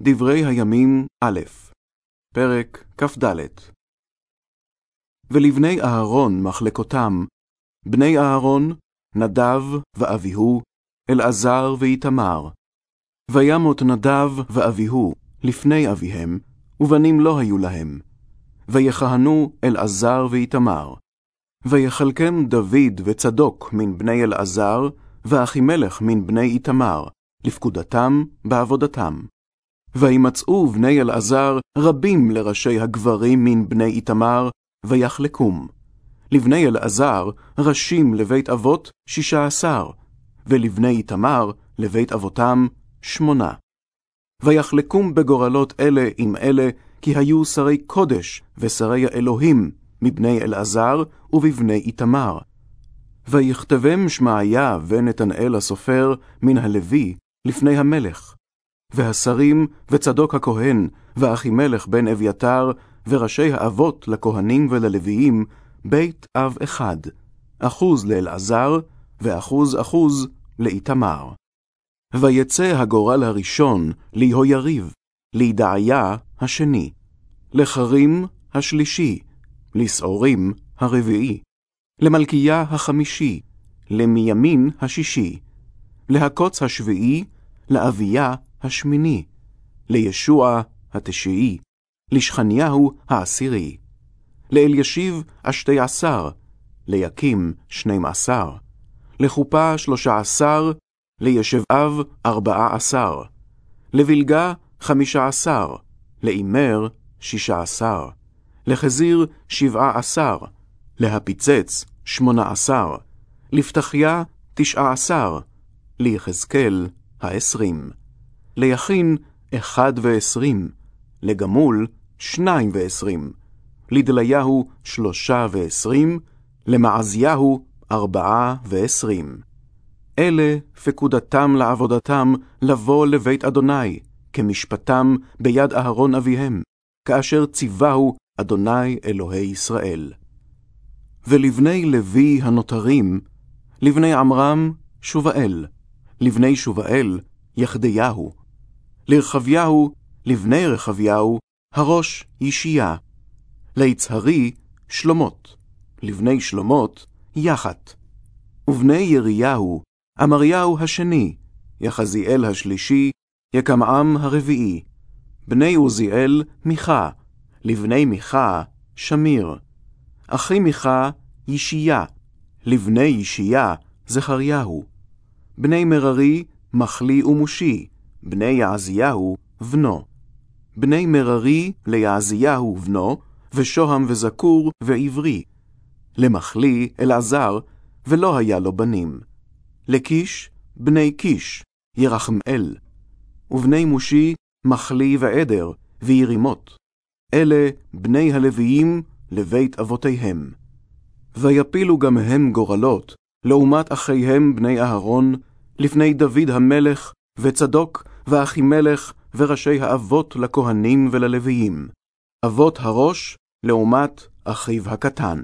דברי הימים א', פרק כ"ד ולבני אהרון מחלקותם, בני אהרון, נדב ואביהו, אלעזר ואיתמר. וימות נדב ואביהו לפני אביהם, ובנים לא היו להם. ויכהנו אלעזר ואיתמר. ויכלכם דוד וצדוק מן בני אלעזר, ואחימלך מן בני איתמר, לפקודתם בעבודתם. וימצאו בני אלעזר רבים לראשי הגברים מן בני איתמר, ויחלקום. לבני אלעזר ראשים לבית אבות שישה עשר, ולבני איתמר לבית אבותם שמונה. ויחלקום בגורלות אלה עם אלה, כי היו שרי קודש ושרי האלוהים מבני אלעזר ובבני איתמר. ויכתבם שמעיה ונתנאל הסופר מן הלוי לפני המלך. והשרים וצדוק הכהן, ואחימלך בן אביתר, וראשי האבות לכהנים וללוויים, בית אב אחד, אחוז לאלעזר, ואחוז אחוז לאיתמר. ויצא הגורל הראשון ליהויריב, לידעיה השני, לחרים השלישי, לסעורים הרביעי, למלכיה החמישי, למימין השישי, להקוץ השביעי, לאביה השמיני, לישוע התשיעי, לשכניהו העשירי, לאלישיב השתי עשר, ליקים שנים עשר, לחופה שלושה עשר, לישבעב ארבעה עשר, לבלגה חמישה עשר, לאימר שישה עשר, לחזיר שבעה עשר, להפיצץ שמונה עשר, לפתחיה תשעה עשר, ליחזקאל העשרים. ליכין אחד ועשרים, לגמול שניים ועשרים, לדליהו שלושה ועשרים, למעזיהו ארבעה ועשרים. אלה פקודתם לעבודתם לבוא לבית אדוני, כמשפטם ביד אהרון אביהם, כאשר ציווהו אדוני אלוהי ישראל. ולבני לוי הנותרים, לבני עמרם שובאל, לבני שובאל יחדיהו, לרחביהו, לבני רחביהו, הראש ישיה, ליצהרי שלומות, לבני שלומות יחת, ובני יריהו, אמריהו השני, יחזיאל השלישי, יקמעם הרביעי, בני עוזיאל מיכה, לבני מיכה שמיר, אחי מיכה ישיה, לבני ישיה זכריהו, בני מררי מחלי ומושי, בני יעזיהו בנו. בני מררי ליעזיהו בנו, ושוהם וזקור ועברי. למחלי אלעזר, ולא היה לו בנים. לקיש, בני קיש, ירחמאל. ובני מושי, מחלי ועדר, וירימות. אלה בני הלוויים לבית אבותיהם. ויפילו גם הם גורלות, לעומת אחיהם בני אהרון, לפני דוד המלך, וצדוק, ואחימלך, וראשי האבות לכהנים וללוויים. אבות הראש, לעומת אחיו הקטן.